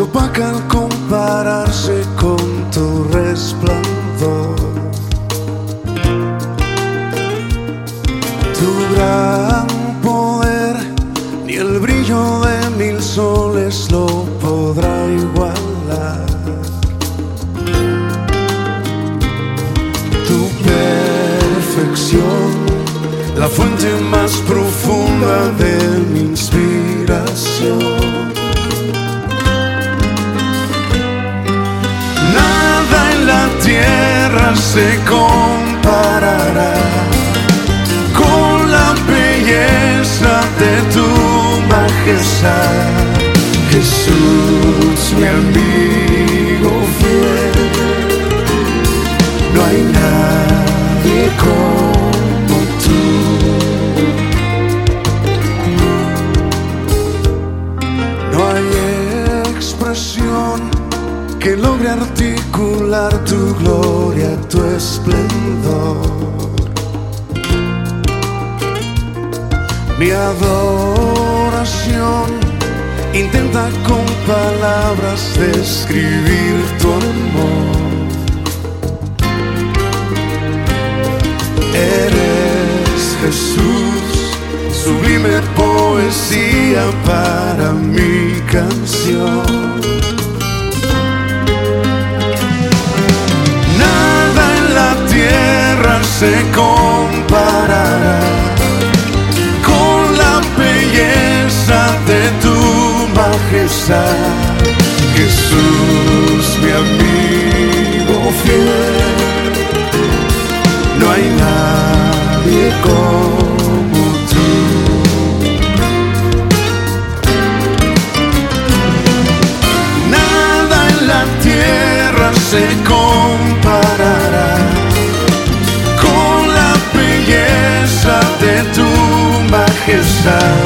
opaca al compararse con tu resplandor. Tu gran poder, ni el brillo de mil soles lo podrá igualar. Tu perfección, la fuente más profunda de mi inspiración. Se comparará con la belleza de tu majestad. Jesús, mi amigo que logre articular tu gloria, tu esplendor. Mi adoración intenta con palabras describir tu amor. Eres Jesús, sublime poesía para mi canción. Jesús, mi amigo fiel, no hay nadie como tú. Nada en la tierra se comparará con la belleza de tu majestad.